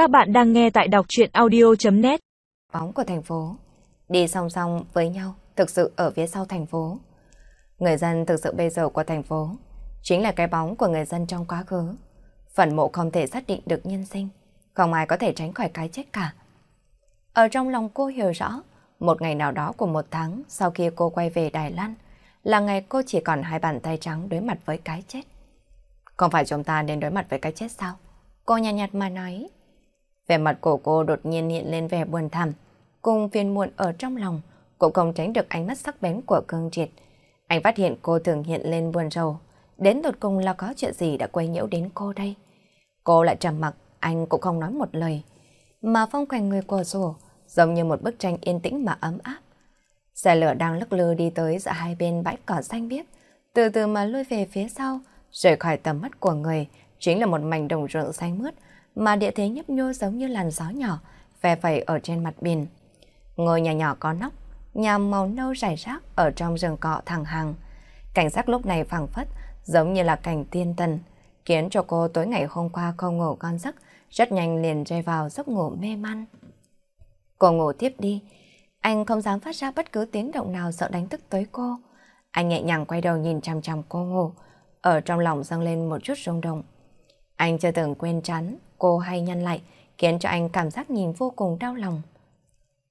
Các bạn đang nghe tại đọc chuyện audio.net Bóng của thành phố, đi song song với nhau, thực sự ở phía sau thành phố. Người dân thực sự bây giờ của thành phố, chính là cái bóng của người dân trong quá khứ. Phần mộ không thể xác định được nhân sinh, không ai có thể tránh khỏi cái chết cả. Ở trong lòng cô hiểu rõ, một ngày nào đó của một tháng sau khi cô quay về Đài Loan, là ngày cô chỉ còn hai bàn tay trắng đối mặt với cái chết. Không phải chúng ta nên đối mặt với cái chết sao? Cô nhạt nhạt mà nói. Vẻ mặt của cô đột nhiên hiện lên vẻ buồn thầm, cùng phiền muộn ở trong lòng, cũng không tránh được ánh mắt sắc bén của cương triệt. Anh phát hiện cô thường hiện lên buồn rầu, đến tột cùng là có chuyện gì đã quay nhiễu đến cô đây. Cô lại trầm mặc, anh cũng không nói một lời, mà phong quanh người của rổ, giống như một bức tranh yên tĩnh mà ấm áp. Xe lửa đang lắc lư đi tới giữa hai bên bãi cỏ xanh biếc, từ từ mà lui về phía sau, rời khỏi tầm mắt của người, chính là một mảnh đồng ruộng xanh mướt, mà địa thế nhấp nhô giống như làn gió nhỏ, ve phẩy ở trên mặt biển. Ngôi nhà nhỏ có nóc, nhà màu nâu rải rác ở trong rừng cọ thẳng hàng. Cảnh sắc lúc này phẳng phất, giống như là cảnh tiên tần, khiến cho cô tối ngày hôm qua không ngủ con giấc, rất nhanh liền rơi vào giấc ngủ mê man. Cô ngủ tiếp đi, anh không dám phát ra bất cứ tiếng động nào sợ đánh thức tới cô. Anh nhẹ nhàng quay đầu nhìn chằm chằm cô ngủ, ở trong lòng dâng lên một chút rung động. Anh chưa từng quên chắn cô hay nhăn lại, khiến cho anh cảm giác nhìn vô cùng đau lòng.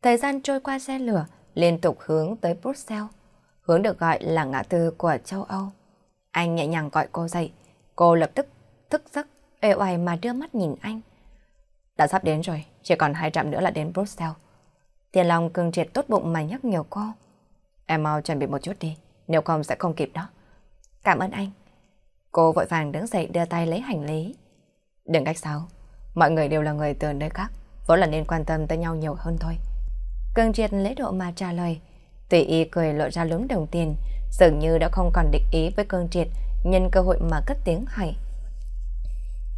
Thời gian trôi qua xe lửa, liên tục hướng tới Brussels, hướng được gọi là ngã tư của châu Âu. Anh nhẹ nhàng gọi cô dậy, cô lập tức thức giấc, ê oài mà đưa mắt nhìn anh. Đã sắp đến rồi, chỉ còn hai trạm nữa là đến Brussels. Tiền Long cưng triệt tốt bụng mà nhắc nhiều cô. Em mau chuẩn bị một chút đi, nếu không sẽ không kịp đó. Cảm ơn anh. Cô vội vàng đứng dậy đưa tay lấy hành lý. Đừng cách sáu mọi người đều là người từ nơi khác, vốn là nên quan tâm tới nhau nhiều hơn thôi. Cưng triệt lễ độ mà trả lời, tùy y cười lộ ra lúm đồng tiền, dường như đã không còn địch ý với cương triệt, nhân cơ hội mà cất tiếng hỏi.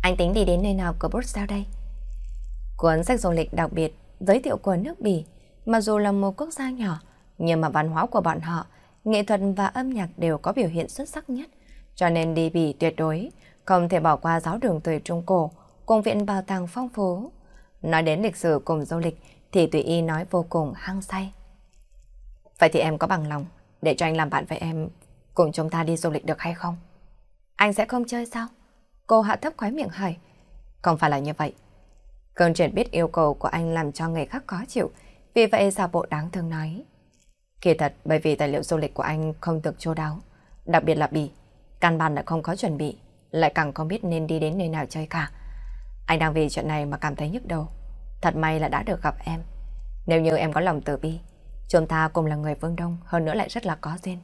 Anh tính đi đến nơi nào của Brussels đây? Cuốn sách du lịch đặc biệt giới thiệu của nước Bỉ, mặc dù là một quốc gia nhỏ, nhưng mà văn hóa của bọn họ, nghệ thuật và âm nhạc đều có biểu hiện xuất sắc nhất, cho nên đi Bỉ tuyệt đối không thể bỏ qua giáo đường thời Trung Cổ, cùng viện bảo tàng phong phú. Nói đến lịch sử cùng du lịch thì tùy y nói vô cùng hăng say. Vậy thì em có bằng lòng để cho anh làm bạn với em cùng chúng ta đi du lịch được hay không? Anh sẽ không chơi sao? Cô hạ thấp khóe miệng hỏi. Không phải là như vậy. Cơn triển biết yêu cầu của anh làm cho người khác khó chịu, vì vậy giả bộ đáng thương nói. Kỳ thật bởi vì tài liệu du lịch của anh không được chu đáo, đặc biệt là bì, căn bản đã không có chuẩn bị, lại càng không biết nên đi đến nơi nào chơi cả. Anh đang vì chuyện này mà cảm thấy nhức đầu. Thật may là đã được gặp em. Nếu như em có lòng từ bi, chúng ta cùng là người phương Đông, hơn nữa lại rất là có duyên.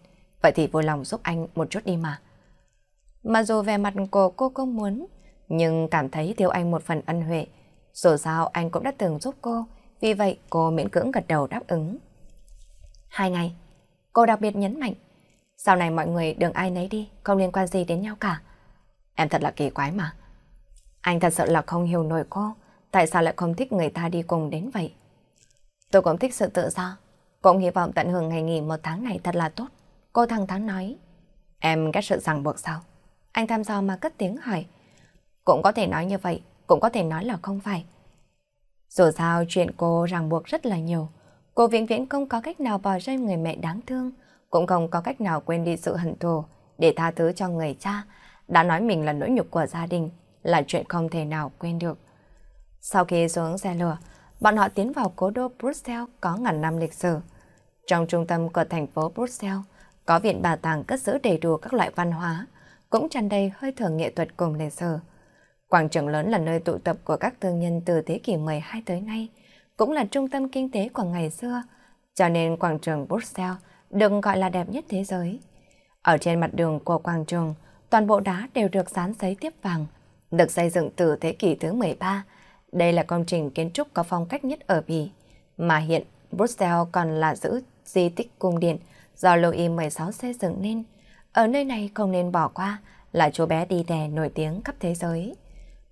Vậy thì vui lòng giúp anh một chút đi mà. Mà dù về mặt của cô không muốn, nhưng cảm thấy thiếu anh một phần ân huệ. Dù sao anh cũng đã từng giúp cô, vì vậy cô miễn cưỡng gật đầu đáp ứng. Hai ngày, cô đặc biệt nhấn mạnh. Sau này mọi người đừng ai nấy đi, không liên quan gì đến nhau cả. Em thật là kỳ quái mà. Anh thật sự là không hiểu nổi cô, tại sao lại không thích người ta đi cùng đến vậy. Tôi cũng thích sự tự do, cũng hy vọng tận hưởng ngày nghỉ một tháng này thật là tốt. Cô thẳng thắn nói. Em ghét sự ràng buộc sao? Anh tham gia mà cất tiếng hỏi. Cũng có thể nói như vậy, cũng có thể nói là không phải. Dù sao chuyện cô ràng buộc rất là nhiều. Cô viễn viễn không có cách nào bỏ rơi người mẹ đáng thương, cũng không có cách nào quên đi sự hận thù để tha thứ cho người cha. Đã nói mình là nỗi nhục của gia đình, là chuyện không thể nào quên được. Sau khi xuống xe lửa, bọn họ tiến vào cố đô Brussels có ngàn năm lịch sử. Trong trung tâm của thành phố Brussels, có viện bảo tàng cất giữ đầy đủ các loại văn hóa, cũng tràn đầy hơi thở nghệ thuật cùng lịch sử. Quảng trường lớn là nơi tụ tập của các thương nhân từ thế kỷ 12 tới nay, cũng là trung tâm kinh tế của ngày xưa, cho nên quảng trường Brussels được gọi là đẹp nhất thế giới. Ở trên mặt đường của quảng trường, toàn bộ đá đều được dán giấy tiếp vàng, được xây dựng từ thế kỷ thứ 13. Đây là công trình kiến trúc có phong cách nhất ở Bỉ, mà hiện Brussels còn là giữ di tích cung điện do Louis XVI xây dựng nên. Ở nơi này không nên bỏ qua là chú bé đi đè nổi tiếng khắp thế giới.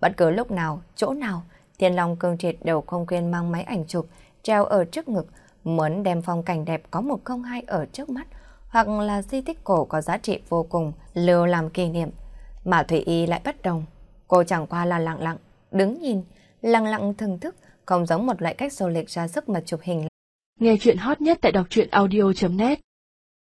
Bất cứ lúc nào, chỗ nào, Thiên Long cương triệt đều không quên mang máy ảnh chụp, treo ở trước ngực, muốn đem phong cảnh đẹp có một không hai ở trước mắt, hoặc là di tích cổ có giá trị vô cùng, lưu làm kỷ niệm. Mà Thủy Y lại bất đồng. Cô chẳng qua là lặng lặng, đứng nhìn, lặng lặng thưởng thức, không giống một loại cách du lịch ra sức mà chụp hình. Nghe chuyện hot nhất tại đọc truyện audio.net